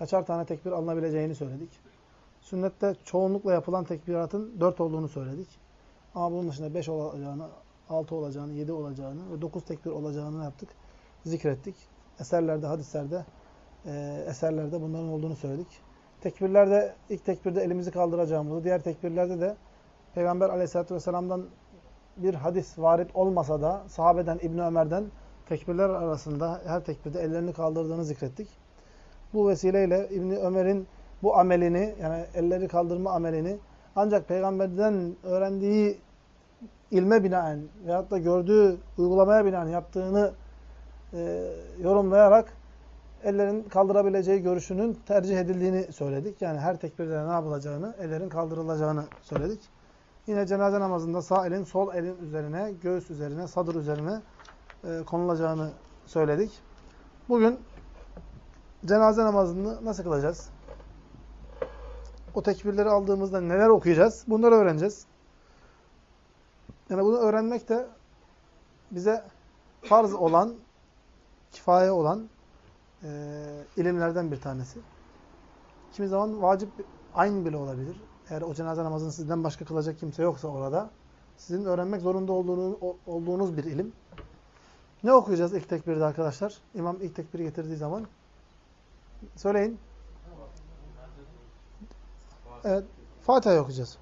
kaçar tane tekbir alınabileceğini söyledik. Sünnette çoğunlukla yapılan tekbiratın dört olduğunu söyledik. Ama bunun dışında beş olacağını, altı olacağını, yedi olacağını ve dokuz tekbir olacağını yaptık? Zikrettik. Eserlerde, hadislerde, e, eserlerde bunların olduğunu söyledik. Tekbirlerde, ilk tekbirde elimizi kaldıracağımızı, diğer tekbirlerde de Peygamber aleyhissalatü vesselam'dan bir hadis varit olmasa da sahabeden İbni Ömer'den tekbirler arasında her tekbirde ellerini kaldırdığını zikrettik. Bu vesileyle İbni Ömer'in bu amelini yani elleri kaldırma amelini ancak peygamberden öğrendiği ilme binaen veyahut da gördüğü uygulamaya binaen yaptığını e, yorumlayarak ellerin kaldırabileceği görüşünün tercih edildiğini söyledik. Yani her tekbirde ne yapılacağını, ellerin kaldırılacağını söyledik. Yine cenaze namazında sağ elin sol elin üzerine, göğüs üzerine, sadır üzerine e, konulacağını söyledik. Bugün cenaze namazını nasıl kılacağız? O tekbirleri aldığımızda neler okuyacağız? Bunları öğreneceğiz. Yani bunu öğrenmek de bize farz olan, kifaye olan e, ilimlerden bir tanesi. Kimi zaman vacip aynı bile olabilir. Eğer o cenaze namazını sizden başka kılacak kimse yoksa orada, sizin öğrenmek zorunda olduğunuz, olduğunuz bir ilim. Ne okuyacağız ilk tekbirde arkadaşlar? İmam ilk tekbiri getirdiği zaman. Söyleyin. Evet. Fatiha okuyacağız.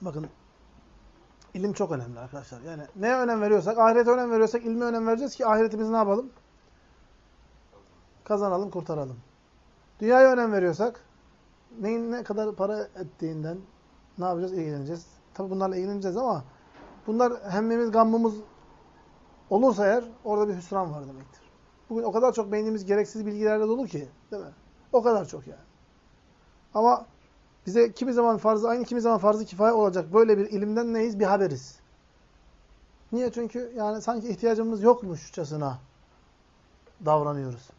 Bakın ilim çok önemli arkadaşlar. Yani neye önem veriyorsak, ahirete önem veriyorsak ilme önem vereceğiz ki ahiretimizi ne yapalım? Kazanalım, kurtaralım. Dünyaya önem veriyorsak neyin ne kadar para ettiğinden ne yapacağız? İlgileneceğiz. Tabi bunlarla ilgileneceğiz ama bunlar hemmimiz, gammımız olursa eğer orada bir hüsran var demektir. Bugün o kadar çok beynimiz gereksiz bilgilerle dolu ki. Değil mi? O kadar çok yani. Ama bize kimi zaman farzı aynı, kimi zaman farzı kifaye olacak böyle bir ilimden neyiz? Bir haberiz. Niye? Çünkü yani sanki ihtiyacımız yokmuşçasına davranıyoruz.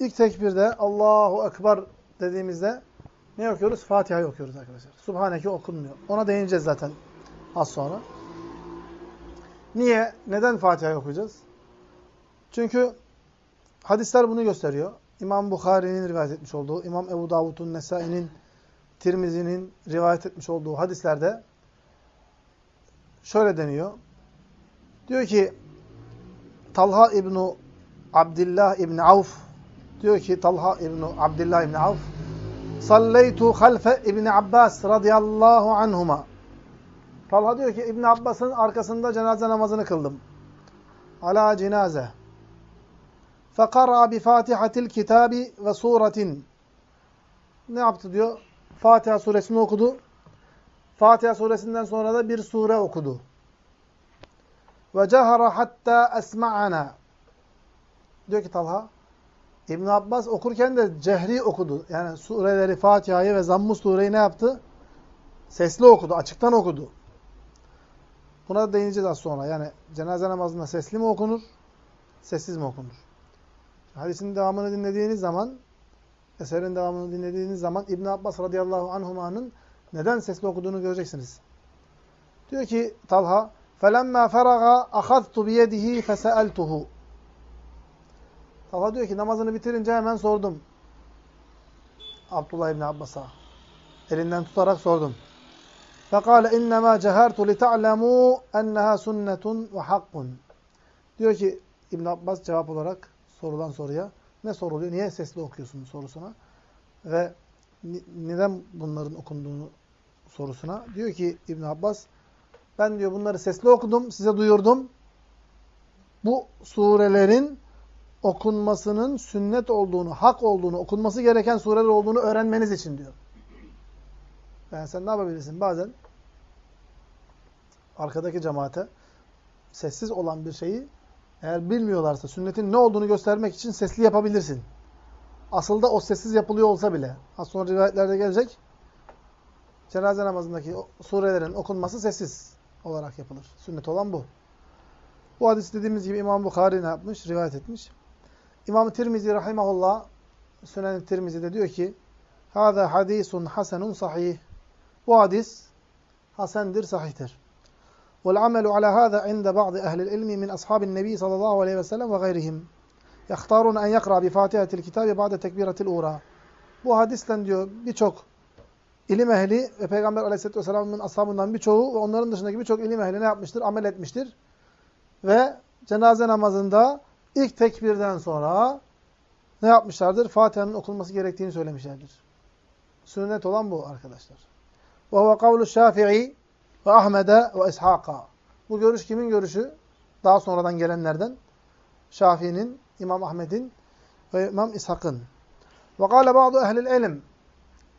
İlk tekbirde Allahu Ekber dediğimizde ne okuyoruz? Fatiha'yı okuyoruz arkadaşlar. Subhaneke okunmuyor. Ona değineceğiz zaten az sonra. Niye? Neden Fatiha'yı okuyacağız? Çünkü hadisler bunu gösteriyor. İmam Bukhari'nin rivayet etmiş olduğu, İmam Ebu Davud'un, Nesai'nin, Tirmizi'nin rivayet etmiş olduğu hadislerde şöyle deniyor. Diyor ki Talha İbni Abdullah İbni Avf diyor ki Talha İbni Abdullah İbni Avf Salleytu halfe İbni Abbas radıyallahu anhuma Talha diyor ki İbn Abbas'ın arkasında cenaze namazını kıldım. Ala cenaze. Fekara bi Fatihatil kitabi ve suretin. Ne yaptı diyor? Fatiha suresini okudu. Fatiha suresinden sonra da bir sure okudu. Ve cehara hatta esma'ana. Diyor ki Talha, İbn Abbas okurken de cehri okudu. Yani sureleri, Fatiha'yı ve Zamm-ı sureyi ne yaptı? Sesli okudu, açıktan okudu. Buna da değineceğiz az sonra. Yani cenaze namazında sesli mi okunur, sessiz mi okunur? Hadisin devamını dinlediğiniz zaman, eserin devamını dinlediğiniz zaman İbn Abbas radıyallahu anhuma'nın neden sesli okuduğunu göreceksiniz. Diyor ki Talha, فَلَمَّا فَرَغَا أَخَذْتُ بِيَدِهِ فَسَأَلْتُهُ Talha diyor ki namazını bitirince hemen sordum. Abdullah İbni Abbas'a. Elinden tutarak sordum. فَقَالَ اِنَّمَا جَهَرْتُ لِتَعْلَمُوا اَنَّهَا سُنَّةٌ وَحَقٌّ Diyor ki İbn Abbas cevap olarak sorulan soruya ne soruluyor? Niye sesli okuyorsun sorusuna? Ve neden bunların okunduğunu sorusuna. Diyor ki İbn Abbas ben diyor bunları sesli okudum, size duyurdum. Bu surelerin okunmasının sünnet olduğunu, hak olduğunu, okunması gereken sureler olduğunu öğrenmeniz için diyor. Yani sen ne yapabilirsin? Bazen arkadaki cemaate sessiz olan bir şeyi eğer bilmiyorlarsa sünnetin ne olduğunu göstermek için sesli yapabilirsin. Asıl da o sessiz yapılıyor olsa bile. Az sonra rivayetlerde gelecek. Cenaze namazındaki surelerin okunması sessiz olarak yapılır. Sünnet olan bu. Bu hadis dediğimiz gibi İmam Bukhari ne yapmış? Rivayet etmiş. İmam Tirmizi rahimahullah Sünen-i Tirmizi'de diyor ki Hâzâ hadisun hasenun sahih. Bu hadis hasendir, sahihtir. وَالْعَمَلُ عَلَى هَذَا عِنْدَ بَعْضِ اَهْلِ الْاِلْمِ مِنْ أَصْحَابِ النَّبِي sallallahu aleyhi ve sellem ve gayrihim. يَخْتَارُونَ اَنْ يَقْرَى بِفَاتِحَةِ الْكِتَابِ بَعْدَ تَكْبِيرَةِ الْعُورَى Bu hadisle diyor birçok ilim ehli ve Peygamber aleyhisselatü vesselamın ashabından birçoğu ve onların dışındaki birçok ilim ehli ne yapmıştır? Amel etmiştir. Ve cenaze namazında ilk tekbirden sonra ne yapmışlardır? Fatiha'nın okunması gerektiğini söylemişlerdir. Sünnet olan bu arkadaşlar. Ve huve kavlu Şafii ve Ahmed'e ve İshak'a. Bu görüş kimin görüşü? Daha sonradan gelenlerden. Şafii'nin, İmam Ahmed'in ve İmam İshak'ın. Ve kâle ba'du ehlil ilim.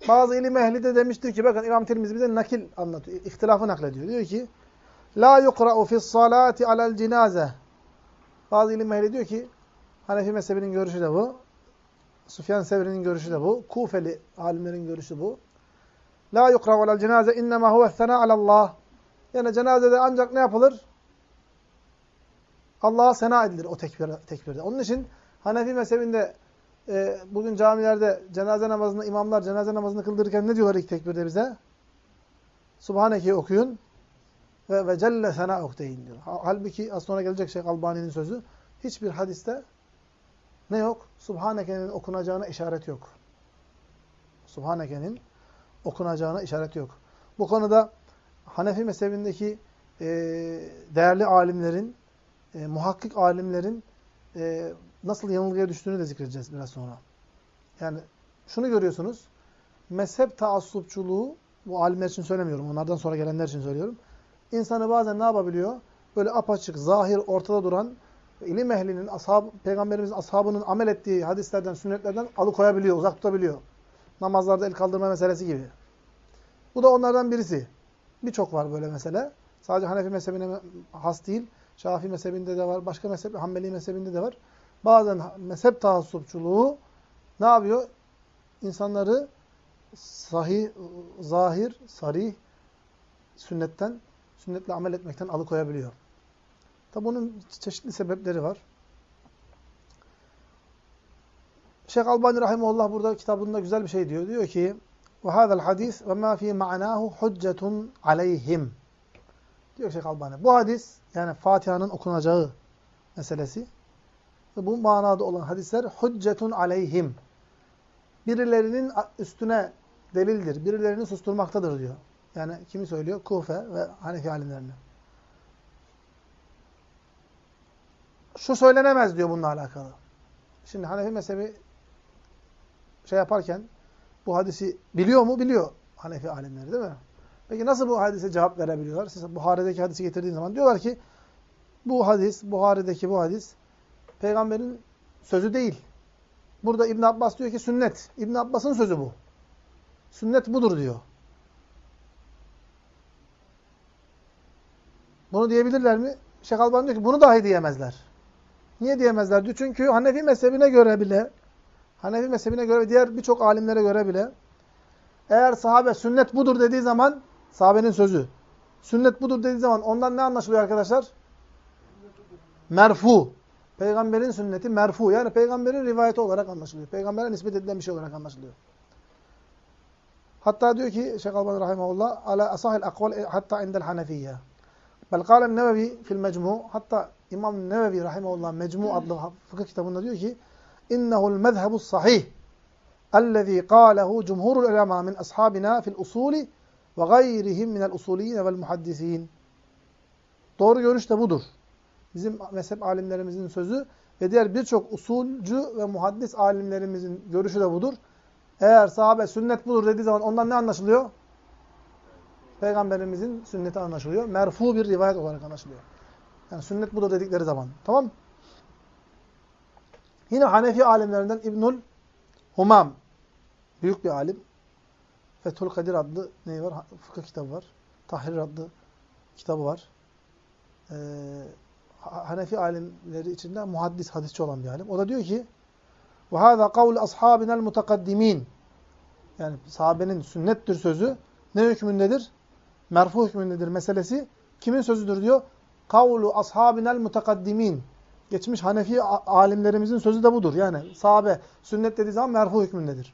Bazı ilim ehli de demiştir ki, bakın İmam Tirmizi bize nakil anlatıyor, ihtilafı naklediyor. Diyor ki, La yukra'u fis salati alel cinaze. Bazı ilim ehli diyor ki, Hanefi mezhebinin görüşü de bu. Sufyan Sevri'nin görüşü de bu. Kufeli alimlerin görüşü bu. La yukra'u alel cenaze innema huve sena alallah. Yani cenazede ancak ne yapılır? Allah'a sena edilir o tekbir, tekbirde. Onun için Hanefi mezhebinde e, bugün camilerde cenaze namazını, imamlar cenaze namazını kıldırırken ne diyorlar ilk tekbirde bize? Subhaneke'yi okuyun ve ve celle sena'uk deyin diyor. Halbuki az sonra gelecek Şeyh Albani'nin sözü. Hiçbir hadiste ne yok? Subhaneke'nin okunacağına işaret yok. Subhaneke'nin okunacağına işaret yok. Bu konuda Hanefi mezhebindeki e, değerli alimlerin, e, muhakkik alimlerin e, nasıl yanılgıya düştüğünü de zikredeceğiz biraz sonra. Yani şunu görüyorsunuz. Mezhep taassupçuluğu, bu alimler için söylemiyorum, onlardan sonra gelenler için söylüyorum. İnsanı bazen ne yapabiliyor? Böyle apaçık, zahir, ortada duran, ilim ehlinin, ashab, peygamberimizin ashabının amel ettiği hadislerden, sünnetlerden alıkoyabiliyor, uzak tutabiliyor. Namazlarda el kaldırma meselesi gibi. Bu da onlardan birisi. Birçok var böyle mesele. Sadece Hanefi mezhebine has değil. Şafii mezhebinde de var. Başka mezhep, Hanbeli mezhebinde de var. Bazen mezhep taassupçuluğu ne yapıyor? İnsanları sahih, zahir, sarih sünnetten, sünnetle amel etmekten alıkoyabiliyor. Tabi bunun çeşitli sebepleri var. Şeyh Albani Rahimullah burada kitabında güzel bir şey diyor. Diyor ki وَهَذَا الْحَدِيث وَمَا ف۪ي مَعْنَاهُ حُجَّةٌ عَلَيْهِمْ Diyor Şeyh Albani. Bu hadis yani Fatiha'nın okunacağı meselesi ve bu manada olan hadisler hüccetun aleyhim. Birilerinin üstüne delildir. Birilerini susturmaktadır diyor. Yani kimi söylüyor? Kufe ve Hanefi alimlerini. Şu söylenemez diyor bununla alakalı. Şimdi Hanefi mezhebi şey yaparken bu hadisi biliyor mu? Biliyor Hanefi alimleri değil mi? Peki nasıl bu hadise cevap verebiliyorlar? Siz Buhari'deki hadisi getirdiğin zaman diyorlar ki bu hadis, Buhari'deki bu hadis peygamberin sözü değil. Burada İbn Abbas diyor ki sünnet. İbn Abbas'ın sözü bu. Sünnet budur diyor. Bunu diyebilirler mi? Şeyh Albani diyor ki bunu dahi diyemezler. Niye diyemezler diyor. Çünkü Hanefi mezhebine göre bile Hanefi mezhebine göre ve diğer birçok alimlere göre bile eğer sahabe sünnet budur dediği zaman sahabenin sözü sünnet budur dediği zaman ondan ne anlaşılıyor arkadaşlar? Merfu. Peygamberin sünneti merfu. Yani peygamberin rivayeti olarak anlaşılıyor. Peygambere nispet edilen bir şey olarak anlaşılıyor. Hatta diyor ki Şeyh Albani rahimehullah ala asahil akval hatta indel hanefiyye. Bel kâlen nevevi fil mecmu. Hatta İmam Nevevi rahimehullah Mecmu adlı fıkıh kitabında diyor ki innehu'l mezhebus sahih cumhurul ulema min ashabina fil usuli ve gayrihim minel usuliyyin vel muhaddisîn. Doğru görüş de budur bizim mezhep alimlerimizin sözü ve diğer birçok usulcü ve muhaddis alimlerimizin görüşü de budur. Eğer sahabe sünnet budur dediği zaman ondan ne anlaşılıyor? Peygamberimizin sünneti anlaşılıyor. Merfu bir rivayet olarak anlaşılıyor. Yani sünnet budur dedikleri zaman. Tamam Yine Hanefi alimlerinden İbnül Humam. Büyük bir alim. Fethül Kadir adlı ne var? Fıkıh kitabı var. Tahrir adlı kitabı var. Ee, Hanefi alimleri içinde muhaddis, hadisçi olan bir alim. O da diyor ki وَهَذَا قَوْلُ أَصْحَابِنَا الْمُتَقَدِّمِينَ Yani sahabenin sünnettir sözü ne hükmündedir? Merfu hükmündedir meselesi. Kimin sözüdür diyor? Kavlu ashabinel mutakaddimin. Geçmiş Hanefi alimlerimizin sözü de budur. Yani sahabe sünnet dediği zaman merfu hükmündedir.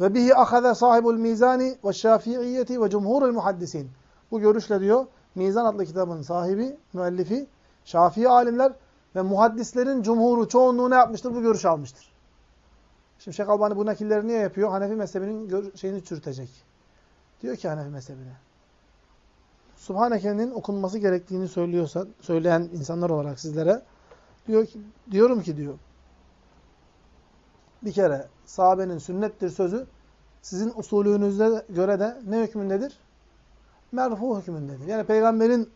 Ve bihi ahaze sahibul mizani ve şafiiyyeti ve cumhurul muhaddisin. Bu görüşle diyor Mizan adlı kitabın sahibi, müellifi Şafii alimler Ve muhaddislerin cumhuru, çoğunluğu ne yapmıştır? Bu görüşü almıştır. Şimdi Şeyh Albani bu nakilleri niye yapıyor? Hanefi mezhebinin şeyini çürütecek. Diyor ki Hanefi mezhebine. Subhaneke'nin okunması gerektiğini söylüyorsa, söyleyen insanlar olarak sizlere diyor ki, diyorum ki diyor. Bir kere sahabenin sünnettir sözü sizin usulünüze göre de ne hükmündedir? Merfu hükmündedir. Yani peygamberin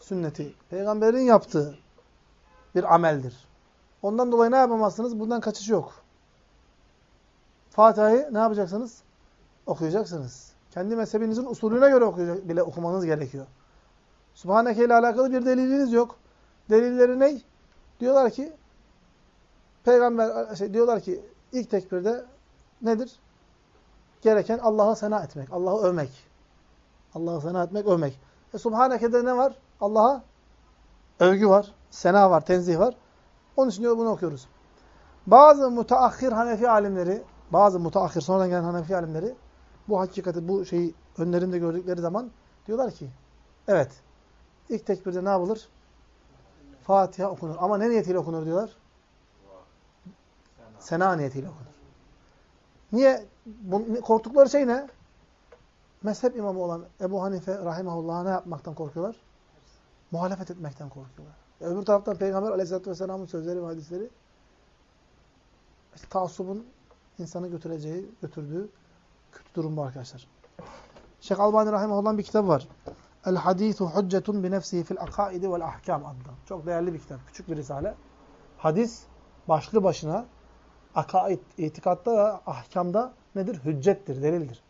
sünneti, peygamberin yaptığı bir ameldir. Ondan dolayı ne yapamazsınız? Bundan kaçış yok. Fatiha'yı ne yapacaksınız? Okuyacaksınız. Kendi mezhebinizin usulüne göre okuyacak, bile okumanız gerekiyor. Subhaneke ile alakalı bir deliliniz yok. Delilleri ne? Diyorlar ki peygamber şey diyorlar ki ilk tekbirde nedir? Gereken Allah'a sena etmek, Allah'ı övmek. Allah'ı sena etmek, övmek. E Subhaneke'de ne var? Allah'a övgü var, sena var, tenzih var. Onun için diyor bunu okuyoruz. Bazı mutaahhir Hanefi alimleri, bazı mutaahhir sonradan gelen Hanefi alimleri bu hakikati, bu şeyi önlerinde gördükleri zaman diyorlar ki evet ilk tekbirde ne yapılır? Fatiha okunur. Ama ne niyetiyle okunur diyorlar? Sena niyetiyle okunur. Niye? Bu, korktukları şey ne? Mezhep imamı olan Ebu Hanife rahimahullah'a ne yapmaktan korkuyorlar? Muhalefet etmekten korkuyorlar. Öbür taraftan Peygamber aleyhissalatü vesselamın sözleri ve hadisleri işte, taassubun insanı götüreceği, götürdüğü kötü durum bu arkadaşlar. Şeyh Albani Rahimahullah'ın bir kitabı var. El hadithu huccetun bi nefsihi fil akaidi vel ahkam adlı. Çok değerli bir kitap. Küçük bir risale. Hadis başlı başına akaid, itikatta ve ahkamda nedir? Hüccettir, delildir.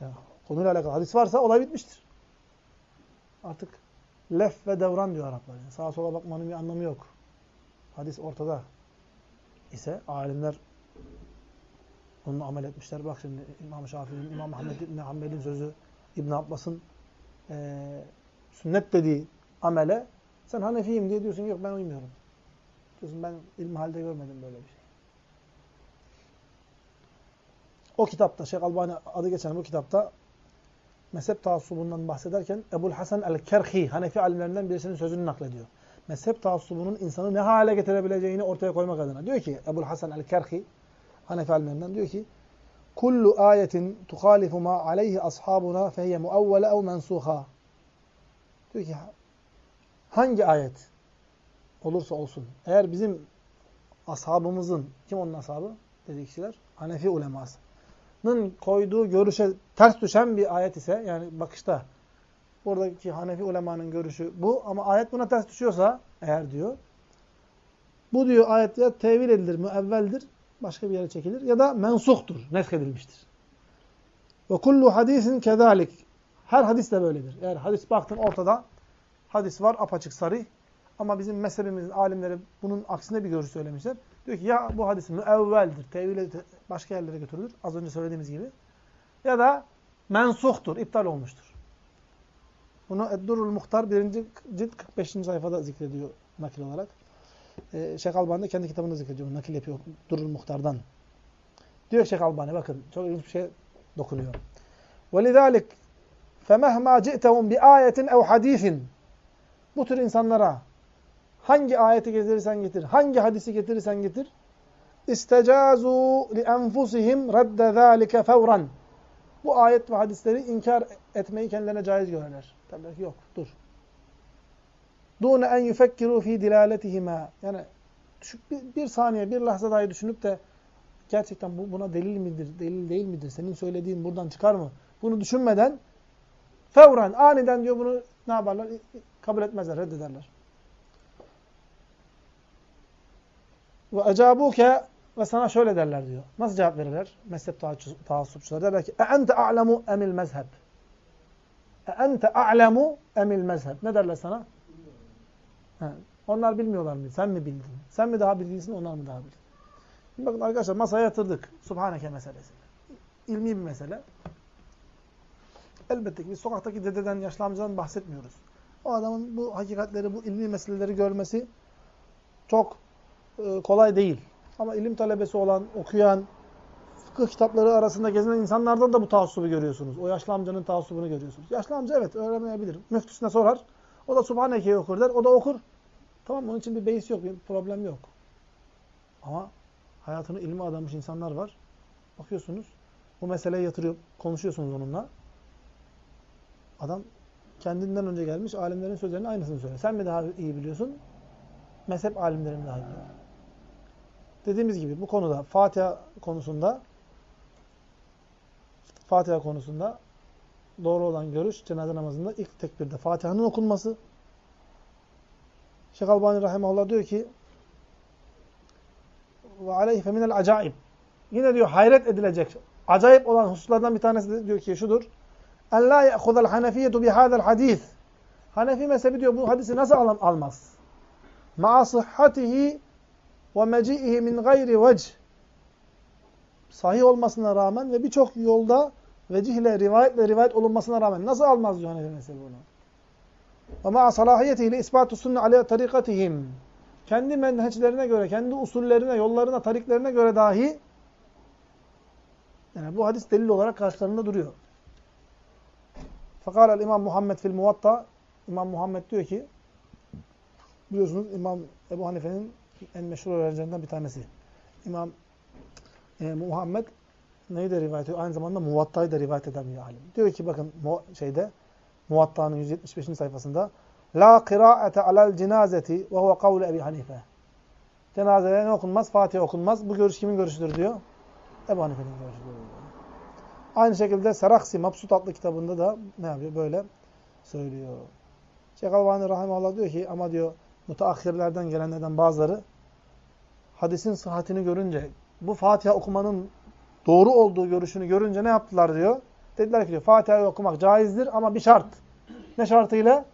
Yani konuyla alakalı hadis varsa olay bitmiştir. Artık lef ve devran diyor Araplar. Yani sağa sola bakmanın bir anlamı yok. Hadis ortada ise alimler onunla amel etmişler. Bak şimdi İmam Şafii'nin, İmam Ahmed İbni Hanbel'in sözü, İbn Abbas'ın e, sünnet dediği amele sen Hanefiyim diye diyorsun yok ben uymuyorum. Diyorsun ben ilmi halde görmedim böyle bir şey. O kitapta Şeyh Albani adı geçen bu kitapta mezhep taassubundan bahsederken Ebul Hasan el-Kerhi Hanefi alimlerinden birisinin sözünü naklediyor. Mezhep taassubunun insanı ne hale getirebileceğini ortaya koymak adına. Diyor ki Ebul Hasan el-Kerhi Hanefi alimlerinden diyor ki kullu ayetin tuhalifu ma aleyhi ashabuna fehiyye muavvele ev mensuha. Diyor ki hangi ayet olursa olsun eğer bizim ashabımızın kim onun ashabı dedi kişiler Hanefi ulemasının koyduğu görüşe ters düşen bir ayet ise yani bakışta buradaki Hanefi ulemanın görüşü bu ama ayet buna ters düşüyorsa eğer diyor bu diyor ayet ya tevil edilir, müevveldir başka bir yere çekilir ya da mensuhtur, neskedilmiştir. Ve kullu hadisin kezalik. Her hadis de böyledir. Eğer hadis baktın ortada hadis var apaçık sarı ama bizim mezhebimizin alimleri bunun aksine bir görüş söylemişler. Diyor ki ya bu hadis müevveldir, tevil başka yerlere götürülür. Az önce söylediğimiz gibi. Ya da mensuhtur, iptal olmuştur. Bunu Eddurul Muhtar 1. cilt 45. sayfada zikrediyor nakil olarak e, Şeyh Albani de kendi kitabında zikrediyor. Nakil yapıyor Durul Muhtar'dan. Diyor Şeyh Albani bakın çok ilginç bir şey dokunuyor. وَلِذَٰلِكَ فَمَهْمَا جِئْتَهُمْ بِآيَةٍ اَوْ حَد۪يثٍ Bu tür insanlara hangi ayeti getirirsen getir, hangi hadisi getirirsen getir, اِسْتَجَازُوا لِأَنْفُسِهِمْ رَدَّ ذَٰلِكَ فَوْرًا Bu ayet ve hadisleri inkar etmeyi kendilerine caiz görürler. Derler ki yok, dur. Dûne en yufekkiru fi dilaletihima. Yani bir, bir saniye, bir lahza dahi düşünüp de gerçekten bu buna delil midir, delil değil midir? Senin söylediğin buradan çıkar mı? Bunu düşünmeden fevran, aniden diyor bunu ne yaparlar? Kabul etmezler, reddederler. Ve ecabuke ve sana şöyle derler diyor. Nasıl cevap verirler? Mezhep taassupçuları derler ki e ente a'lemu emil mezheb. E ente a'lemu emil mezheb. Ne derler sana? He. Onlar bilmiyorlar mı? Sen mi bildin? Sen mi daha bilgilisin, onlar mı daha bilgili? Bakın arkadaşlar masaya yatırdık. Subhaneke meselesi. İlmi bir mesele. Elbette ki biz sokaktaki dededen, yaşlı amcadan bahsetmiyoruz. O adamın bu hakikatleri, bu ilmi meseleleri görmesi çok e, kolay değil. Ama ilim talebesi olan, okuyan, fıkıh kitapları arasında gezinen insanlardan da bu taassubu görüyorsunuz. O yaşlı amcanın taassubunu görüyorsunuz. Yaşlı amca evet öğrenmeyebilir. Müftüsüne sorar. O da Subhaneke'yi okur der. O da okur. Tamam onun için bir beis yok, bir problem yok. Ama hayatını ilme adamış insanlar var. Bakıyorsunuz, bu meseleye yatırıyor, konuşuyorsunuz onunla. Adam kendinden önce gelmiş alimlerin sözlerinin aynısını söylüyor. Sen mi daha iyi biliyorsun? Mezhep alimleri mi daha iyi biliyor? Dediğimiz gibi bu konuda Fatiha konusunda Fatiha konusunda doğru olan görüş cenaze namazında ilk tekbirde Fatiha'nın okunması. Şeyh Albani Rahimahullah diyor ki ve aleyhi feminel acayip. Yine diyor hayret edilecek, acayip olan hususlardan bir tanesi de diyor ki şudur. En la ye'khudel hanefiyetu bihadel hadis. Hanefi mezhebi diyor bu hadisi nasıl al almaz? Ma'a sıhhatihi ve meci'ihi min gayri vecih. Sahih olmasına rağmen ve birçok yolda vecihle, rivayetle rivayet olunmasına rağmen nasıl almaz diyor Hanefi mezhebi bunu? Ve ma'a salahiyetihi li ispatu sunne ala tarikatihim. Kendi menheçlerine göre, kendi usullerine, yollarına, tariklerine göre dahi yani bu hadis delil olarak karşılarında duruyor. Fakat İmam Muhammed fil Muvatta İmam Muhammed diyor ki biliyorsunuz İmam Ebu Hanife'nin en meşhur öğrencilerinden bir tanesi. İmam e, Muhammed neyi de rivayet ediyor? Aynı zamanda Muvatta'yı da rivayet eden bir alim. Diyor ki bakın şeyde Muvatta'nın 175. sayfasında La kıraate alel cenazeti ve huve kavlu Ebi Hanife. Cenazede ne okunmaz? Fatiha okunmaz. Bu görüş kimin görüşüdür diyor? Ebu Hanife'nin görüşüdür. Aynı şekilde Seraksi Mabsut adlı kitabında da ne yapıyor? Böyle söylüyor. Şeyh Albani Rahimahullah diyor ki ama diyor müteahhirlerden gelenlerden bazıları hadisin sıhhatini görünce bu Fatiha okumanın doğru olduğu görüşünü görünce ne yaptılar diyor? Dediler ki Fatiha'yı okumak caizdir ama bir şart. Ne şartıyla?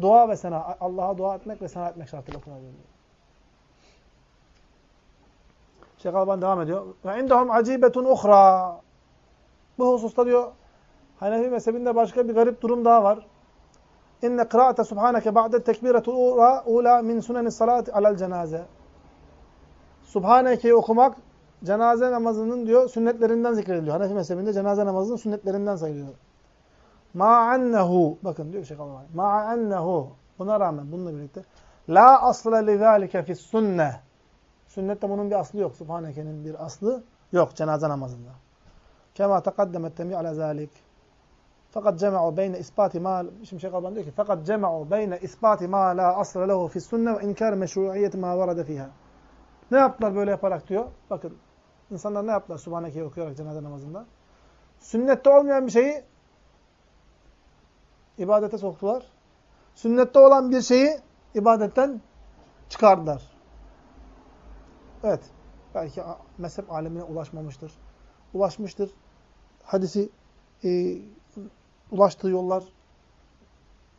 Dua ve sena. Allah'a dua etmek ve sena etmek şartıyla okunabilir. Şeyh Alban devam ediyor. Ve indahum acibetun uhra. Bu hususta diyor Hanefi mezhebinde başka bir garip durum daha var. İnne kıraate subhaneke ba'de tekbiretul ula, min sunenis salati alel cenaze. Subhaneke'yi okumak cenaze namazının diyor sünnetlerinden zikrediliyor. Hanefi mezhebinde cenaze namazının sünnetlerinden sayılıyor. Ma'annehu bakın diyor Şeyh Alban. Ma'annehu buna rağmen bununla birlikte la asla li zalike fis sünne. Sünnette bunun bir aslı yok. Subhaneke'nin bir aslı yok cenaze namazında. Kema takaddemet temi ala zalik. Fakat cema'u beyne isbati ma şimdi Şeyh Alban diyor ki fakat cema'u beyne isbati ma la asla lehu fis sünne ve inkar meşruiyeti ma varada fiha. Ne yaptılar böyle yaparak diyor. Bakın insanlar ne yaptılar Subhaneke'yi okuyarak cenaze namazında? Sünnette olmayan bir şeyi ibadete soktular. Sünnette olan bir şeyi ibadetten çıkardılar. Evet. Belki mezhep alemine ulaşmamıştır. Ulaşmıştır. Hadisi e, ulaştığı yollar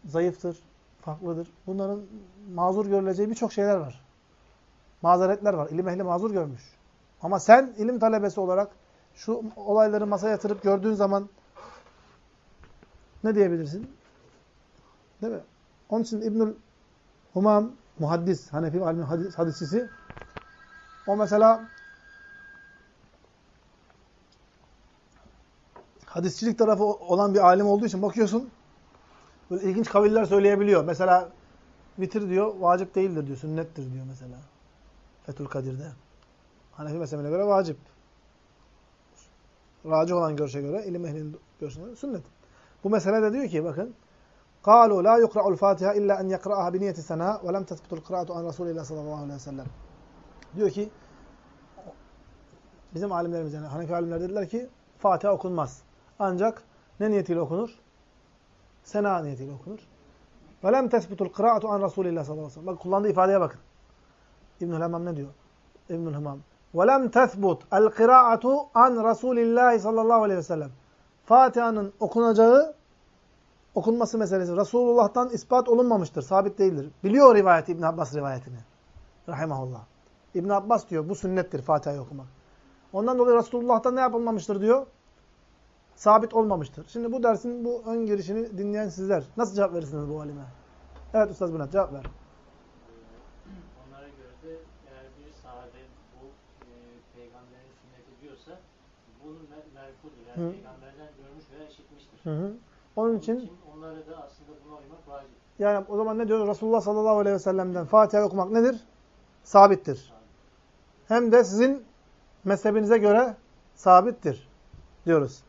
zayıftır, farklıdır. Bunların mazur görüleceği birçok şeyler var. Mazeretler var. İlim ehli mazur görmüş. Ama sen ilim talebesi olarak şu olayları masaya yatırıp gördüğün zaman ne diyebilirsin? Değil mi? Onun için İbnül Humam muhaddis, Hanefi alimin hadis, hadisçisi o mesela hadisçilik tarafı olan bir alim olduğu için bakıyorsun böyle ilginç kaviller söyleyebiliyor. Mesela vitir diyor, vacip değildir diyor, sünnettir diyor mesela. Fethül Kadir'de. Hanefi mezhebine göre vacip. Racih olan görüşe göre, ilim ehlinin görüşüne göre sünnet. Bu meselede diyor ki bakın قالوا لا يقرأ الفاتحة إلا أن يقرأها بنية الثناء ولم تثبت القراءة عن رسول الله sallallahu aleyhi ve sellem. Diyor ki bizim alimlerimiz yani Hanefi alimler dediler ki Fatiha okunmaz. Ancak ne niyetiyle okunur? Sena niyetiyle okunur. وَلَمْ تَثْبِتُ الْقِرَاءَةُ عَنْ رَسُولِ اللّٰهِ sallallahu aleyhi ve sellem. Bak kullandığı ifadeye bakın. İbnül Hemam ne diyor? İbnül Hemam. وَلَمْ تَثْبُتْ الْقِرَاءَةُ عَنْ رَسُولِ اللّٰهِ sallallahu aleyhi ve sellem. Fatiha'nın okunacağı okunması meselesi Resulullah'tan ispat olunmamıştır. Sabit değildir. Biliyor rivayeti İbn Abbas rivayetini. Rahimahullah. İbn Abbas diyor bu sünnettir Fatiha'yı okumak. Ondan dolayı Resulullah'tan ne yapılmamıştır diyor? Sabit olmamıştır. Şimdi bu dersin bu ön girişini dinleyen sizler nasıl cevap verirsiniz bu alime? Evet Ustaz Bülent cevap ver. Yani Hı. peygamberden görmüş veya işitmiştir. Hı hı. Onun için için onlara da aslında buna uymak vacip. Yani o zaman ne diyor? Resulullah sallallahu aleyhi ve sellem'den Fatiha okumak nedir? Sabittir. Hem de sizin mezhebinize göre sabittir diyoruz.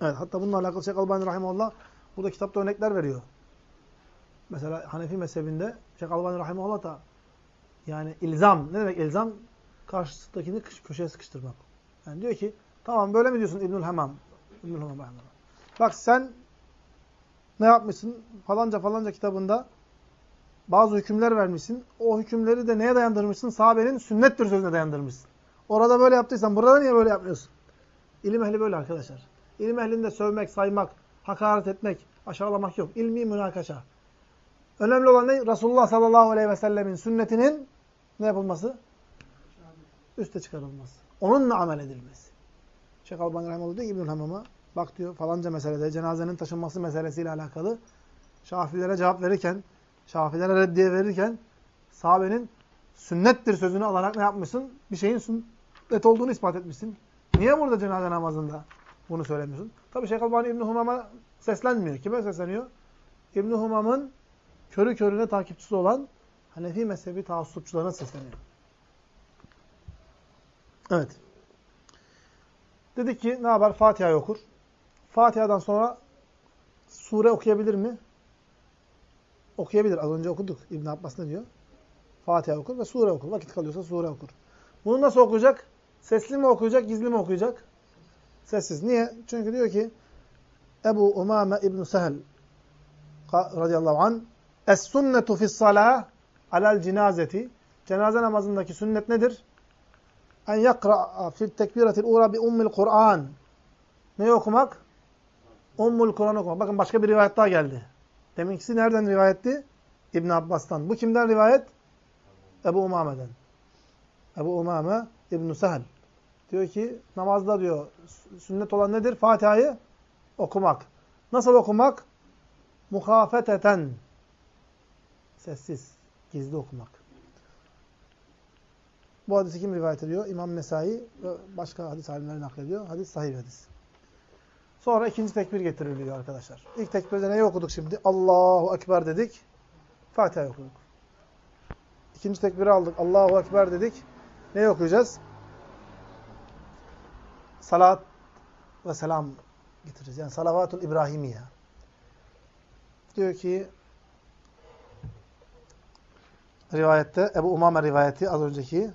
Evet, hatta bununla alakalı Şeyh Albani Rahimullah burada kitapta örnekler veriyor. Mesela Hanefi mezhebinde Şeyh Albani Rahimullah da yani ilzam, ne demek ilzam? Karşısındakini köşeye sıkıştırmak. Yani diyor ki, tamam böyle mi diyorsun İbnül Hamam? İbnül Rahimullah. Bak sen ne yapmışsın? Falanca falanca kitabında bazı hükümler vermişsin. O hükümleri de neye dayandırmışsın? Sahabenin sünnettir sözüne dayandırmışsın. Orada böyle yaptıysan burada niye böyle yapmıyorsun? İlim ehli böyle arkadaşlar. İlim ehlinde sövmek, saymak, hakaret etmek, aşağılamak yok. İlmi münakaşa. Önemli olan ne? Resulullah sallallahu aleyhi ve sellemin sünnetinin ne yapılması? Üste çıkarılması. Onunla amel edilmesi. Şeyh Albani Rahimullah diyor ki İbnül Hamam'a bak diyor falanca meselede cenazenin taşınması meselesiyle alakalı Şafilere cevap verirken, Şafilere reddiye verirken sahabenin sünnettir sözünü alarak ne yapmışsın? Bir şeyin sünnet olduğunu ispat etmişsin. Niye burada cenaze namazında bunu söylemiyorsun? Tabi Şeyh Albani İbn-i Humam'a seslenmiyor. Kime sesleniyor? İbn-i Humam'ın körü körüne takipçisi olan Hanefi mezhebi taassupçularına sesleniyor. Evet. Dedik ki ne yapar? Fatiha'yı okur. Fatiha'dan sonra sure okuyabilir mi? Okuyabilir. Az önce okuduk. İbn Abbas ne diyor? Fatiha okur ve sure okur. Vakit kalıyorsa sure okur. Bunu nasıl okuyacak? Sesli mi okuyacak, gizli mi okuyacak? Sessiz. Niye? Çünkü diyor ki Ebu Umame İbn Sehel radıyallahu anh Es-sünnetu fis-salâh alel cinazeti Cenaze namazındaki sünnet nedir? En yakra fil tekbiratil ura bi ummil Kur'an. Ne okumak? Ummul Kur'an okumak. Bakın başka bir rivayet daha geldi. Deminkisi nereden rivayetti? İbn Abbas'tan. Bu kimden rivayet? Ebu Umame'den. Ebu Umame İbn Sehel. Diyor ki namazda diyor sünnet olan nedir? Fatiha'yı okumak. Nasıl okumak? Muhafeteten. Sessiz, gizli okumak. Bu hadisi kim rivayet ediyor? İmam Nesai ve başka hadis alimleri naklediyor. Hadis sahih hadis. Sonra ikinci tekbir getiriliyor arkadaşlar. İlk tekbirde neyi okuduk şimdi? Allahu Ekber dedik. Fatiha'yı okuduk. İkinci tekbiri aldık. Allahu Ekber dedik. Neyi okuyacağız? Salat ve selam getireceğiz. Yani salavatul İbrahimiye. Diyor ki rivayette Ebu Umame rivayeti az önceki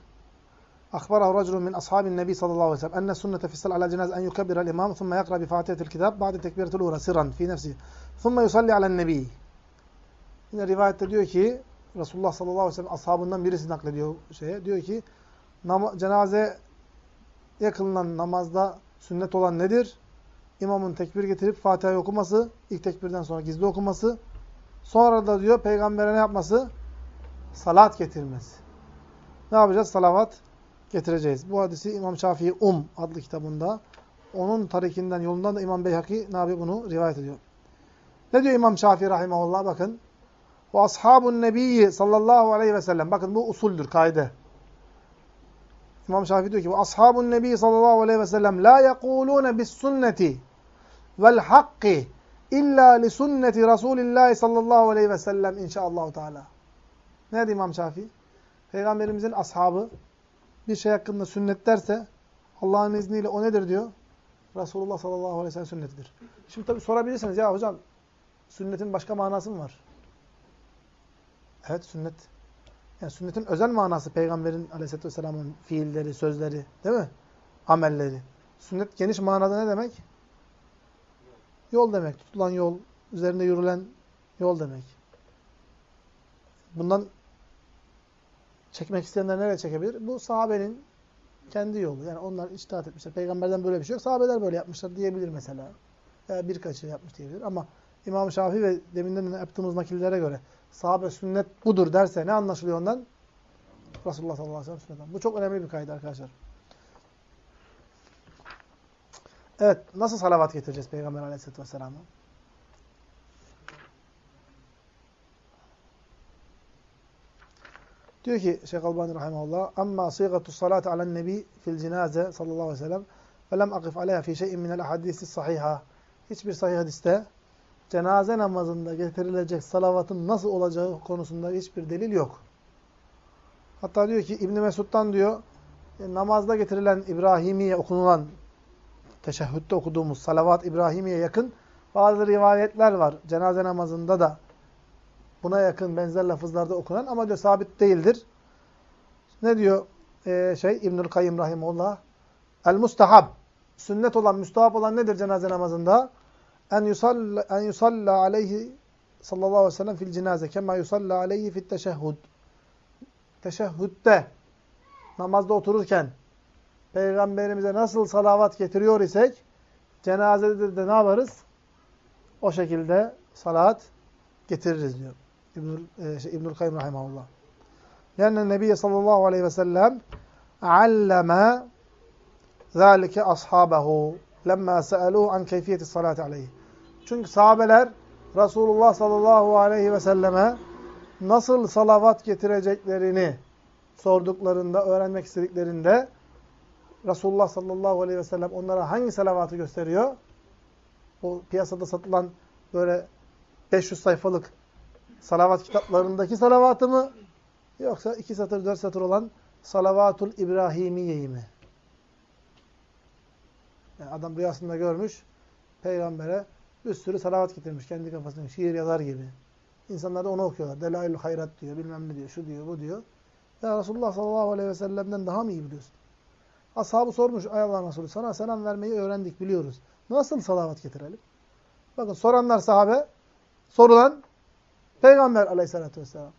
أخبره رجل من أصحاب النبي صلى الله عليه وسلم أن السنة في الصلاة على الجنازة أن يكبر الإمام ثم يقرأ بفاتحة الكتاب بعد التكبيرة الأولى سرا في نفسه ثم يصلي على النبي Yine rivayette diyor ki Resulullah sallallahu aleyhi ve sellem ashabından birisi naklediyor şeye. Diyor ki cenaze kılınan namazda sünnet olan nedir? İmamın tekbir getirip Fatiha'yı okuması, ilk tekbirden sonra gizli okuması. Sonra da diyor peygambere ne yapması? Salat getirmesi. Ne yapacağız? Salavat getireceğiz. Bu hadisi İmam Şafii Um adlı kitabında onun tarikinden, yolundan da İmam Beyhaki ne yapıyor bunu rivayet ediyor. Ne diyor İmam Şafii rahimahullah? Bakın. Ve ashabun nebiyyi sallallahu aleyhi ve sellem. Bakın bu usuldür, kaide. İmam Şafii diyor ki ashabun nebiyyi sallallahu aleyhi ve sellem la yekulune bis sünneti vel hakki illa li sünneti Resulillahi sallallahu aleyhi ve sellem inşaallah teala. Ne dedi İmam Şafii? Peygamberimizin ashabı bir şey hakkında sünnet derse Allah'ın izniyle o nedir diyor? Resulullah sallallahu aleyhi ve sellem sünnetidir. Şimdi tabi sorabilirsiniz ya hocam sünnetin başka manası mı var? Evet sünnet. Yani sünnetin özel manası peygamberin aleyhissalatü vesselamın fiilleri, sözleri değil mi? Amelleri. Sünnet geniş manada ne demek? Yol demek. Tutulan yol, üzerinde yürülen yol demek. Bundan çekmek isteyenler nereye çekebilir? Bu sahabenin kendi yolu. Yani onlar içtihat etmişler. Peygamberden böyle bir şey yok. Sahabeler böyle yapmışlar diyebilir mesela. Veya birkaçı yapmış diyebilir. Ama İmam Şafii ve deminden yaptığımız nakillere göre sahabe sünnet budur derse ne anlaşılıyor ondan? Resulullah sallallahu aleyhi ve sellem. Bu çok önemli bir kaydı arkadaşlar. Evet. Nasıl salavat getireceğiz Peygamber aleyhisselatü vesselam'a? Diyor ki Şeyh Albani rahimahullah amma sigatu salati alen nebi fil cenaze sallallahu aleyhi ve sellem ve lem akif aleyha fi şey'in minel ahadisi sahiha. Hiçbir sahih hadiste cenaze namazında getirilecek salavatın nasıl olacağı konusunda hiçbir delil yok. Hatta diyor ki İbn Mesud'dan diyor e, namazda getirilen İbrahimiye okunulan teşehhütte okuduğumuz salavat İbrahimiye yakın bazı rivayetler var. Cenaze namazında da buna yakın benzer lafızlarda okunan ama diyor sabit değildir. Ne diyor ee, şey İbnül Kayyim Rahimullah? El mustahab. Sünnet olan, müstahap olan nedir cenaze namazında? En yusalla, en yusalla aleyhi sallallahu aleyhi ve sellem fil cenaze kema yusalla aleyhi fit teşehhud. Teşehhütte namazda otururken Peygamberimize nasıl salavat getiriyor isek cenazede de ne yaparız? O şekilde salat getiririz diyor. İbnül, e, şey, İbnül Kayyum Rahimahullah. Yani Nebiye sallallahu aleyhi ve sellem alleme zâlike ashabehu lemma se'eluhu an keyfiyeti salati aleyhi. Çünkü sahabeler Resulullah sallallahu aleyhi ve selleme nasıl salavat getireceklerini sorduklarında, öğrenmek istediklerinde Resulullah sallallahu aleyhi ve sellem onlara hangi salavatı gösteriyor? O piyasada satılan böyle 500 sayfalık salavat kitaplarındaki salavatı mı? Yoksa iki satır, dört satır olan Salavatul İbrahimiye'yi mi? Yani adam rüyasında görmüş, peygambere bir sürü salavat getirmiş kendi kafasında, şiir yazar gibi. İnsanlar da onu okuyorlar. Delailül hayrat diyor, bilmem ne diyor, şu diyor, bu diyor. Ya Resulullah sallallahu aleyhi ve sellem'den daha mı iyi biliyorsun? Ashabı sormuş, ay Allah'ın Resulü sana selam vermeyi öğrendik, biliyoruz. Nasıl salavat getirelim? Bakın soranlar sahabe, sorulan Peygamber aleyhissalatü vesselam.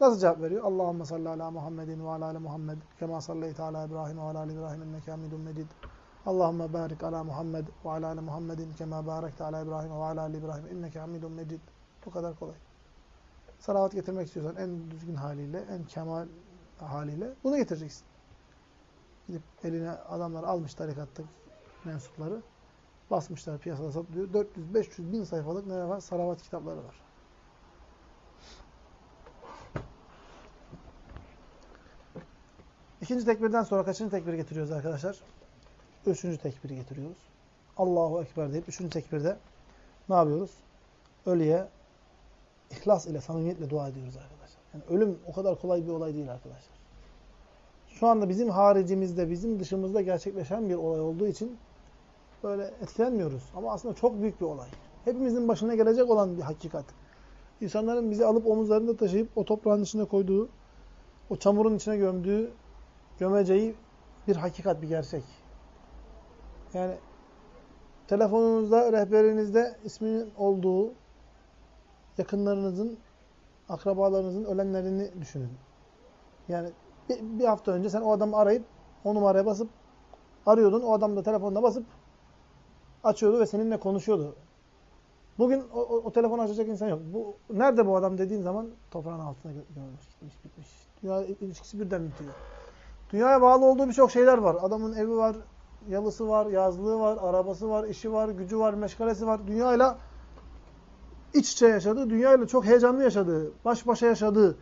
Nasıl cevap veriyor? Allahümme salli ala Muhammedin ve ala ali Muhammed. Kema salleyte ala İbrahim ve ala ali İbrahim inneke hamidun medid. Allahümme barik ala Muhammed ve ala ali Muhammedin kema barekte ala İbrahim ve ala ali İbrahim inneke hamidun medid. Bu kadar kolay. Salavat getirmek istiyorsan en düzgün haliyle, en kemal haliyle bunu getireceksin. Gidip eline adamlar almış tarikatta mensupları. Basmışlar piyasada satılıyor. 400, 500, 1000 sayfalık ne var? Salavat kitapları var. İkinci tekbirden sonra kaçıncı tekbir getiriyoruz arkadaşlar? Üçüncü tekbiri getiriyoruz. Allahu Ekber deyip üçüncü tekbirde ne yapıyoruz? Ölüye ihlas ile, samimiyetle dua ediyoruz arkadaşlar. Yani ölüm o kadar kolay bir olay değil arkadaşlar. Şu anda bizim haricimizde, bizim dışımızda gerçekleşen bir olay olduğu için böyle etkilenmiyoruz. Ama aslında çok büyük bir olay. Hepimizin başına gelecek olan bir hakikat. İnsanların bizi alıp omuzlarında taşıyıp o toprağın içine koyduğu, o çamurun içine gömdüğü gömeceği bir hakikat, bir gerçek. Yani telefonunuzda, rehberinizde isminin olduğu yakınlarınızın, akrabalarınızın ölenlerini düşünün. Yani bir, bir hafta önce sen o adamı arayıp o numaraya basıp arıyordun. O adam da telefonuna basıp açıyordu ve seninle konuşuyordu. Bugün o, o, o telefonu açacak insan yok. Bu nerede bu adam dediğin zaman toprağın altına gömülmüş, gitmiş, bitmiş. Dünya ilişkisi birden bitiyor. Dünyaya bağlı olduğu birçok şeyler var. Adamın evi var, yalısı var, yazlığı var, arabası var, işi var, gücü var, meşgalesi var. Dünyayla iç içe yaşadığı, dünyayla çok heyecanlı yaşadığı, baş başa yaşadığı,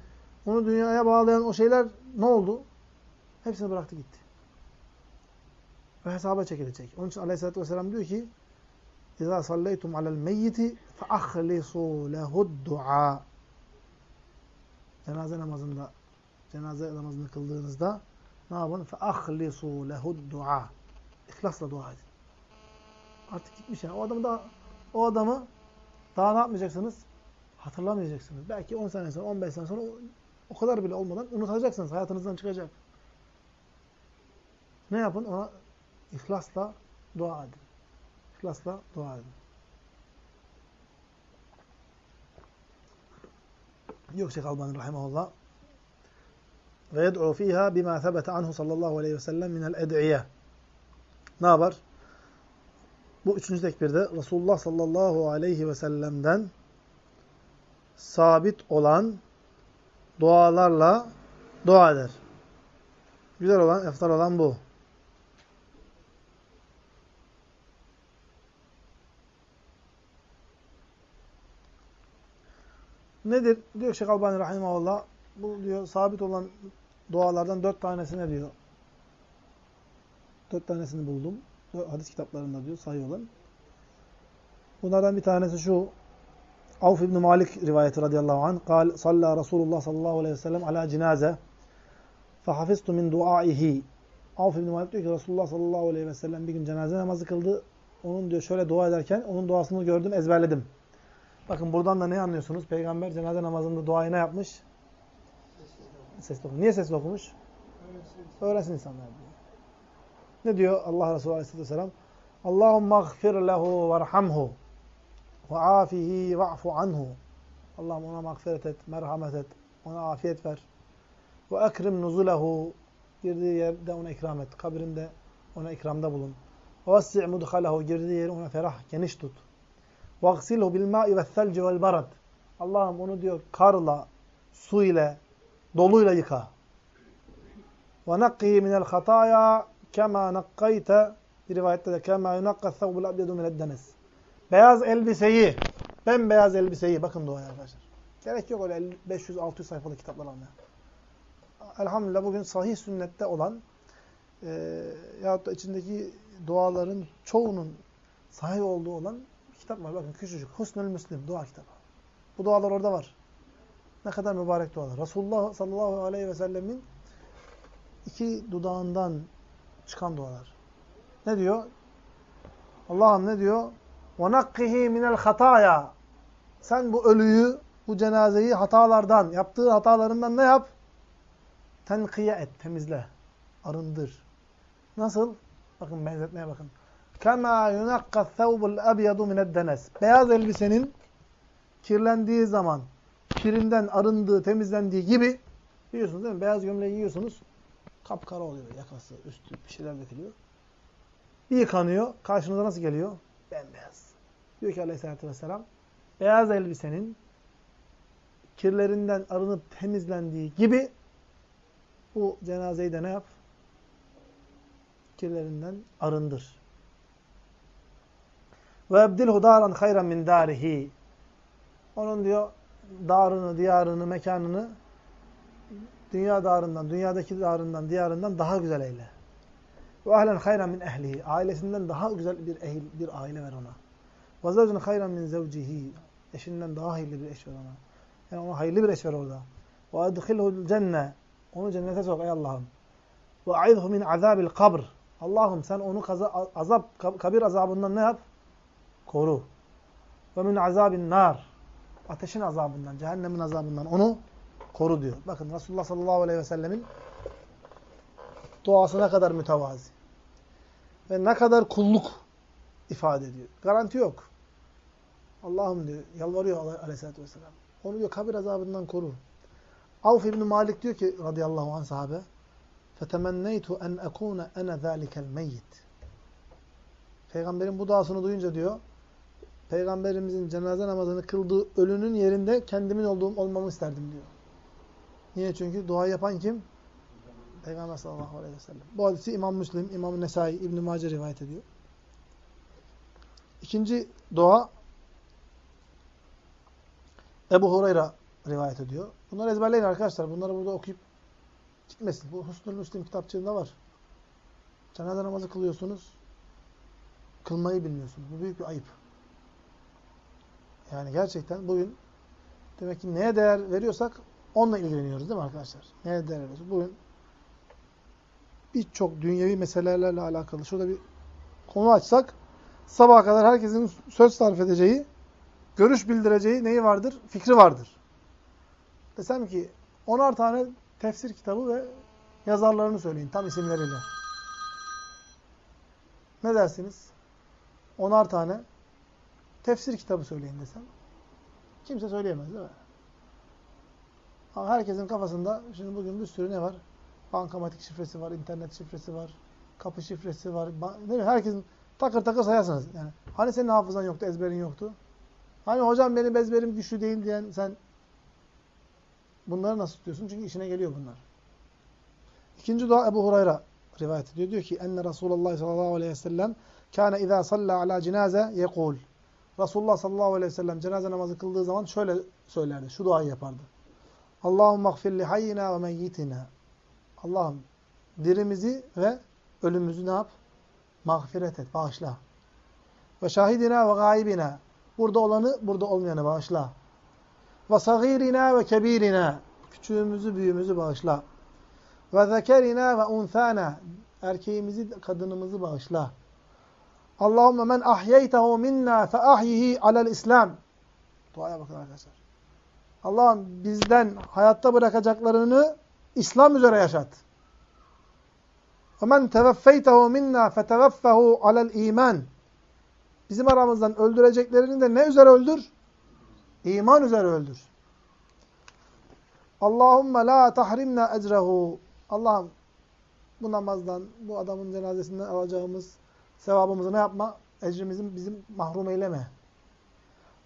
onu dünyaya bağlayan o şeyler ne oldu? Hepsini bıraktı gitti. Ve hesaba çekilecek. Onun için Aleyhisselatü Vesselam diyor ki اِذَا صَلَّيْتُمْ عَلَى الْمَيِّتِ فَأَخْلِصُوا لَهُ الدُّعَى Cenaze namazında, cenaze namazını kıldığınızda ne yapın? فَأَخْلِصُوا لَهُ الدُّعَى İhlasla dua edin. Artık gitmiş yani. O adamı da o adamı daha ne yapmayacaksınız? Hatırlamayacaksınız. Belki 10 sene sonra, 15 sene sonra o kadar bile olmadan unutacaksınız. Hayatınızdan çıkacak. Ne yapın? Ona ihlasla dua edin. İhlasla dua edin. Yok Şeyh Albani Rahimahullah. ve yed'u fiha bima thebete anhu sallallahu aleyhi ve sellem minel ed'iye. Ne yapar? Bu üçüncü tekbirde Resulullah sallallahu aleyhi ve sellem'den sabit olan dualarla dua eder. Güzel olan, eftar olan bu. Nedir? Diyor Şeyh Albani Rahimahullah. Bu diyor sabit olan dualardan dört tanesine diyor. Dört tanesini buldum. Hadis kitaplarında diyor sayı olan. Bunlardan bir tanesi şu. Avf ibn Malik rivayeti radıyallahu anh. Kal, salla Resulullah sallallahu aleyhi ve sellem ala cinaze. Fehafiztu min duaihi. Avf ibn Malik diyor ki Resulullah sallallahu aleyhi ve sellem bir gün cenaze namazı kıldı. Onun diyor şöyle dua ederken onun duasını gördüm, ezberledim. Bakın buradan da ne anlıyorsunuz? Peygamber cenaze namazında duayı ne yapmış? Sesli okumuş. Niye sesli okumuş? Öğrensin insanlar diyor. Ne diyor Allah Resulü Aleyhisselatü Vesselam? Allahümme gfir lehu verhamhu ve afihi ve'fu anhu. Allah'ım ona mağfiret et, merhamet et, ona afiyet ver. Ve ekrim nuzulehu. Girdiği yerde ona ikram et. Kabrinde ona ikramda bulun. Ve vessi' mudhalehu. Girdiği yeri ona ferah, geniş tut. Ve gsilhu bil ma'i ve thelci vel barad. Allah'ım onu diyor karla, su ile, doluyla yıka. Ve nakkihi minel hataya kema nakkayte bir rivayette de kema yunakka thawbul abyedu mined denes. Beyaz elbiseyi, bembeyaz elbiseyi, bakın duaya arkadaşlar. Gerek yok öyle 500-600 sayfalı kitaplar almaya. Elhamdülillah bugün sahih sünnette olan e, yahut da içindeki duaların çoğunun sahih olduğu olan kitap var. Bakın küçücük. Husnül Müslim dua kitabı. Bu dualar orada var Ne kadar mübarek dualar. Resulullah sallallahu aleyhi ve sellemin iki dudağından çıkan dualar. Ne diyor? Allah'ım ne diyor? وَنَقِّهِ مِنَ الْخَطَايَا Sen bu ölüyü, bu cenazeyi hatalardan, yaptığı hatalarından ne yap? Tenkiye et, temizle, arındır. Nasıl? Bakın benzetmeye bakın. كَمَا يُنَقَّ الثَّوْبُ الْأَبْيَضُ مِنَ الدَّنَسِ Beyaz elbisenin kirlendiği zaman, kirinden arındığı, temizlendiği gibi biliyorsunuz değil mi? Beyaz gömleği giyiyorsunuz. Kapkara oluyor yakası, üstü bir şeyler dökülüyor. Bir yıkanıyor. Karşınıza nasıl geliyor? Bembeyaz. Diyor ki aleyhissalatü vesselam beyaz elbisenin kirlerinden arınıp temizlendiği gibi bu cenazeyi de ne yap? Kirlerinden arındır. Ve ebdilhu daran hayran min darihi. Onun diyor darını, diyarını, mekanını dünya darından, dünyadaki darından, diyarından daha güzel eyle. Ve ahlen hayran min ehlihi. Ailesinden daha güzel bir ehil, bir aile ver ona. Ve zevcun hayran min zevcihi. Eşinden daha hayırlı bir eş ver ona. Yani ona hayırlı bir eş ver orada. Ve edkhilhul cenne. Onu cennete sok ey Allah'ım. Ve a'idhu min azabil kabr. Allah'ım sen onu kaza, azap, kabir azabından ne yap? Koru. Ve min azabin nar Ateşin azabından, cehennemin azabından onu koru diyor. Bakın Resulullah sallallahu aleyhi ve sellemin duası ne kadar mütevazi. Ve ne kadar kulluk ifade ediyor. Garanti yok. Allah'ım diyor, yalvarıyor aleyhissalatü vesselam. Onu diyor kabir azabından koru. Avf İbni Malik diyor ki radıyallahu anh sahabe فَتَمَنَّيْتُ اَنْ اَكُونَ اَنَا ذَٰلِكَ الْمَيِّتِ Peygamberin bu duasını duyunca diyor, Peygamberimizin cenaze namazını kıldığı ölünün yerinde kendimin olduğum olmamı isterdim diyor. Niye? Çünkü dua yapan kim? Peygamber sallallahu aleyhi ve sellem. Bu hadisi İmam Müslim, İmam Nesai, İbn-i Mace rivayet ediyor. İkinci dua Ebu Hureyre rivayet ediyor. Bunları ezberleyin arkadaşlar. Bunları burada okuyup gitmesin. Bu Husnul Müslim kitapçığında var. Cenaze namazı kılıyorsunuz. Kılmayı bilmiyorsunuz. Bu büyük bir ayıp. Yani gerçekten bugün demek ki neye değer veriyorsak onunla ilgileniyoruz değil mi arkadaşlar? Neye değer veriyoruz? Bugün birçok dünyevi meselelerle alakalı şurada bir konu açsak sabaha kadar herkesin söz sarf edeceği, görüş bildireceği neyi vardır? Fikri vardır. Desem ki onar tane tefsir kitabı ve yazarlarını söyleyin tam isimleriyle. Ne dersiniz? Onar tane tefsir kitabı söyleyin desem. Kimse söyleyemez değil mi? Ama herkesin kafasında şimdi bugün bir sürü ne var? Bankamatik şifresi var, internet şifresi var, kapı şifresi var. Değil mi? Herkesin takır takır sayarsınız. Yani hani senin hafızan yoktu, ezberin yoktu? Hani hocam benim ezberim güçlü değil diyen sen bunları nasıl tutuyorsun? Çünkü işine geliyor bunlar. İkinci dua Ebu Hurayra rivayet ediyor. Diyor ki enne Resulullah sallallahu aleyhi ve sellem kâne izâ sallâ alâ cinâze yekûl. Resulullah sallallahu aleyhi ve sellem cenaze namazı kıldığı zaman şöyle söylerdi. Şu duayı yapardı. Allahümme gfir li hayyina ve meyyitina. Allah'ım dirimizi ve ölümümüzü ne yap? Mağfiret et, bağışla. Ve şahidina ve gaibina. Burada olanı, burada olmayanı bağışla. Ve sagirina ve kebirina. Küçüğümüzü, büyüğümüzü bağışla. Ve zekerina ve unsana. Erkeğimizi, kadınımızı bağışla. Allahümme men ahyeytehu minna fe ahyihi alel İslam. Duaya bakın arkadaşlar. Allah'ım bizden hayatta bırakacaklarını İslam üzere yaşat. وَمَنْ تَوَفَّيْتَهُ مِنَّا فَتَوَفَّهُ عَلَى الْا۪يمَانِ Bizim aramızdan öldüreceklerini de ne üzere öldür? İman üzere öldür. Allahümme la tahrimna ecrehu. Allah'ım bu namazdan, bu adamın cenazesinden alacağımız sevabımızı ne yapma? Ecrimizin bizim mahrum eyleme.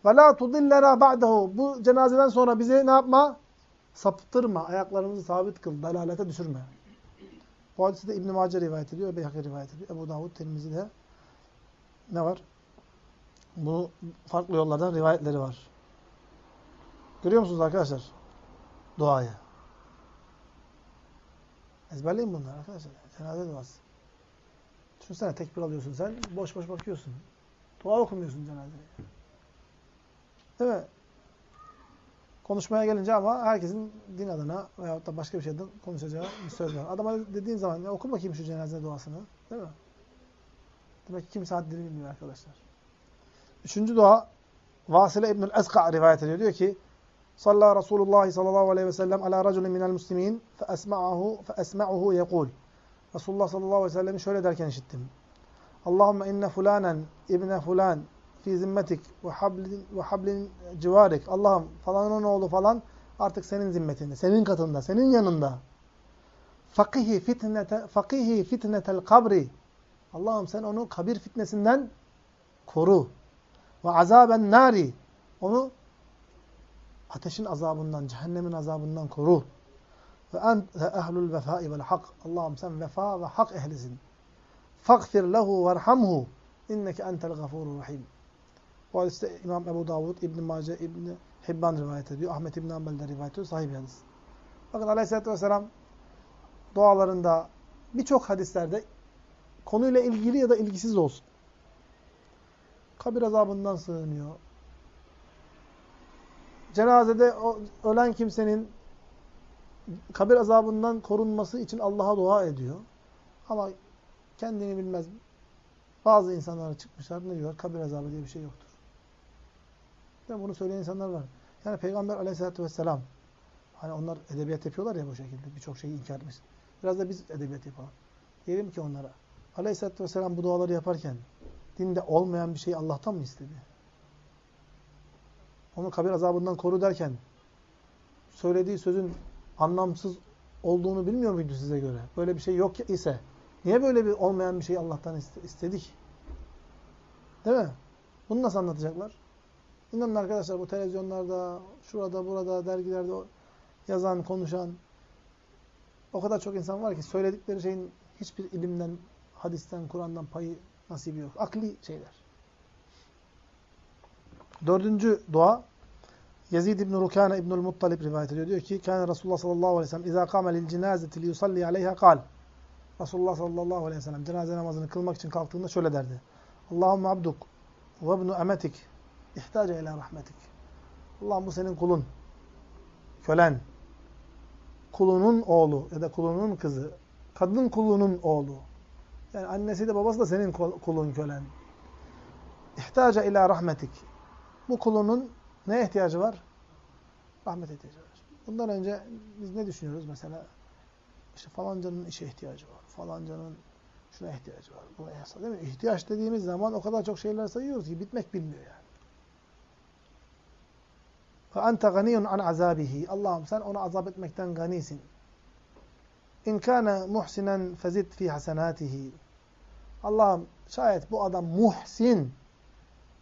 Ve la tudillena ba'dehu. Bu cenazeden sonra bizi ne yapma? Saptırma. Ayaklarımızı sabit kıl. Dalalete düşürme. Bu hadisi de İbn-i Mace rivayet ediyor. Beyhaki rivayet ediyor. Ebu Davud, Tirmizi'de ne var? Bu farklı yollardan rivayetleri var. Görüyor musunuz arkadaşlar? Duayı. Ezberleyin bunları arkadaşlar. Cenaze duası. Düşünsene tekbir alıyorsun sen. Boş boş bakıyorsun. Dua okumuyorsun cenazeye. Değil mi? Konuşmaya gelince ama herkesin din adına veyahut da başka bir şeyden konuşacağı bir söz var. Adama dediğin zaman ya oku bakayım şu cenaze duasını. Değil mi? Demek ki kimse haddini bilmiyor arkadaşlar. Üçüncü dua Vasile İbnül Ezka rivayet ediyor. Diyor ki Salla Resulullah sallallahu aleyhi ve sellem ala raculun minel muslimin fe esma'ahu fe esma'uhu yekul. Resulullah sallallahu aleyhi ve sellem'i şöyle derken işittim. Allahümme inne fulanen ibne fulan fi zimmetik ve hablin, ve hablin civarik. Allah'ım falanın oğlu falan artık senin zimmetinde, senin katında, senin yanında. Fakihi fitnete fakihi fitnetel kabri. Allah'ım sen onu kabir fitnesinden koru. Ve azaben nari. Onu ateşin azabından, cehennemin azabından koru. Ve ente ehlul vefai vel hak. Allah'ım sen vefa ve hak ehlisin. Fagfir lehu verhamhu. İnneke entel gafurur rahim. Bu hadiste İmam Ebu Davud, İbn Mace, İbn Hibban rivayet ediyor. Ahmet İbn Hanbel de rivayet ediyor. Sahih bir hadis. Bakın Aleyhisselatü Vesselam dualarında birçok hadislerde konuyla ilgili ya da ilgisiz olsun. Kabir azabından sığınıyor. Cenazede ölen kimsenin kabir azabından korunması için Allah'a dua ediyor. Ama kendini bilmez. Bazı insanlar çıkmışlar ne diyorlar? Kabir azabı diye bir şey yoktur. Yani bunu söyleyen insanlar var. Yani Peygamber aleyhissalatü vesselam hani onlar edebiyat yapıyorlar ya bu şekilde. Birçok şeyi inkar etmiş. Biraz da biz edebiyat yapalım. Diyelim ki onlara aleyhissalatü vesselam bu duaları yaparken dinde olmayan bir şeyi Allah'tan mı istedi? Onu kabir azabından koru derken söylediği sözün anlamsız olduğunu bilmiyor muydu size göre? Böyle bir şey yok ise niye böyle bir olmayan bir şeyi Allah'tan istedik? Değil mi? Bunu nasıl anlatacaklar? İnanın arkadaşlar bu televizyonlarda, şurada, burada, dergilerde yazan, konuşan o kadar çok insan var ki söyledikleri şeyin hiçbir ilimden, hadisten, Kur'an'dan payı, nasibi yok. Akli şeyler. Dördüncü dua Yazid İbn Rukane İbnül Muttalib rivayet ediyor. Diyor ki Kâne Resulullah sallallahu aleyhi ve sellem İzâ kâme lil cenâzeti li yusalli aleyha kal. Resulullah sallallahu aleyhi ve sellem cenaze namazını kılmak için kalktığında şöyle derdi. Allahümme abduk ve ibnu emetik ihtaca ila rahmetik. Allah'ım bu senin kulun. Kölen. Kulunun oğlu ya da kulunun kızı. Kadın kulunun oğlu. Yani annesi de babası da senin kulun kölen. İhtaca ila rahmetik. Bu kulunun Neye ihtiyacı var? Rahmet ihtiyacı var. Bundan önce biz ne düşünüyoruz mesela? İşte falancanın işe ihtiyacı var. Falancanın şuna ihtiyacı var. Buna ihtiyaç değil mi? İhtiyaç dediğimiz zaman o kadar çok şeyler sayıyoruz ki bitmek bilmiyor yani. Ve ente ganiyun an azabihi. Allah'ım sen onu azap etmekten ganisin. İn kana muhsinen fezid fi hasenatihi. Allah'ım şayet bu adam muhsin,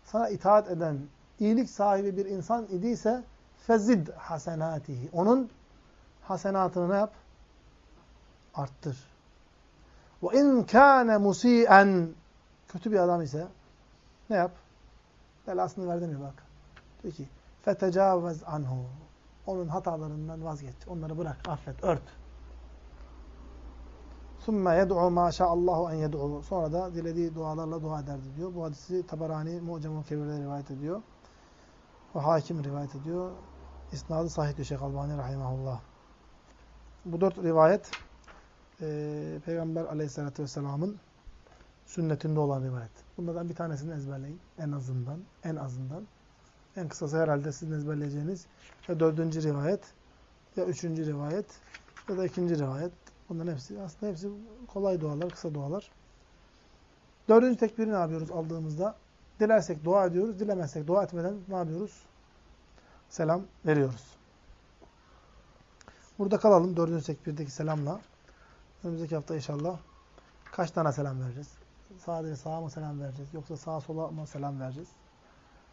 sana itaat eden, iyilik sahibi bir insan idiyse fezid hasenatihi. Onun hasenatını ne yap? Arttır. Ve in kana musi'en kötü bir adam ise ne yap? Belasını ver demiyor bak. Diyor ki fetecavvez anhu. Onun hatalarından vazgeç. Onları bırak, affet, ört. Sümme yed'u ma şa'allahu en yed'u. Sonra da dilediği dualarla dua ederdi diyor. Bu hadisi Tabarani Mu'camul Kebir'de rivayet ediyor ve hakim rivayet ediyor. İsnadı sahih diyor Şeyh Albani rahimahullah. Bu dört rivayet e, Peygamber aleyhissalatü vesselamın sünnetinde olan rivayet. Bunlardan bir tanesini ezberleyin. En azından. En azından. En kısası herhalde sizin ezberleyeceğiniz ya dördüncü rivayet ya üçüncü rivayet ya da ikinci rivayet. Bunların hepsi aslında hepsi kolay dualar, kısa dualar. Dördüncü tekbiri ne yapıyoruz aldığımızda? Dilersek dua ediyoruz, dilemezsek dua etmeden ne yapıyoruz? Selam veriyoruz. Burada kalalım dördüncü tekbirdeki selamla. Önümüzdeki hafta inşallah kaç tane selam vereceğiz? Sadece sağa mı selam vereceğiz? Yoksa sağa sola mı selam vereceğiz?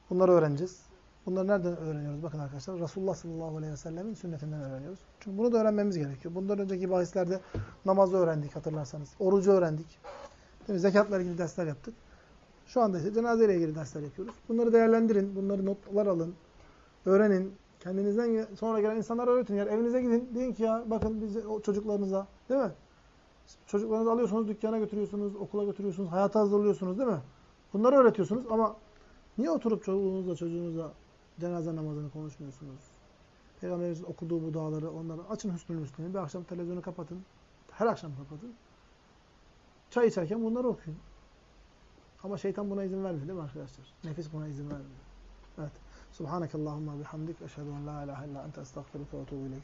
Bunları öğreneceğiz. Bunları nereden öğreniyoruz? Bakın arkadaşlar Resulullah sallallahu aleyhi ve sellemin sünnetinden öğreniyoruz. Çünkü bunu da öğrenmemiz gerekiyor. Bundan önceki bahislerde namazı öğrendik hatırlarsanız. Orucu öğrendik. Zekatla ilgili dersler yaptık. Şu anda ise cenazeyle ilgili dersler yapıyoruz. Bunları değerlendirin. Bunları notlar alın. Öğrenin. Kendinizden sonra gelen insanlara öğretin. Yani evinize gidin. Deyin ki ya bakın biz o çocuklarınıza. Değil mi? Çocuklarınızı alıyorsunuz, dükkana götürüyorsunuz, okula götürüyorsunuz, hayata hazırlıyorsunuz değil mi? Bunları öğretiyorsunuz ama niye oturup çoluğunuzla, çocuğunuzla cenaze namazını konuşmuyorsunuz? Peygamberimizin okuduğu bu duaları onları açın Hüsnül Müslim'i. Bir akşam televizyonu kapatın. Her akşam kapatın. Çay içerken bunları okuyun. Ama şeytan buna izin vermiyor değil mi arkadaşlar? Nefis buna izin vermiyor. Evet. Subhanakallahumma bihamdik. Eşhedü en la ilahe illa ente estağfiruke ve etûbü.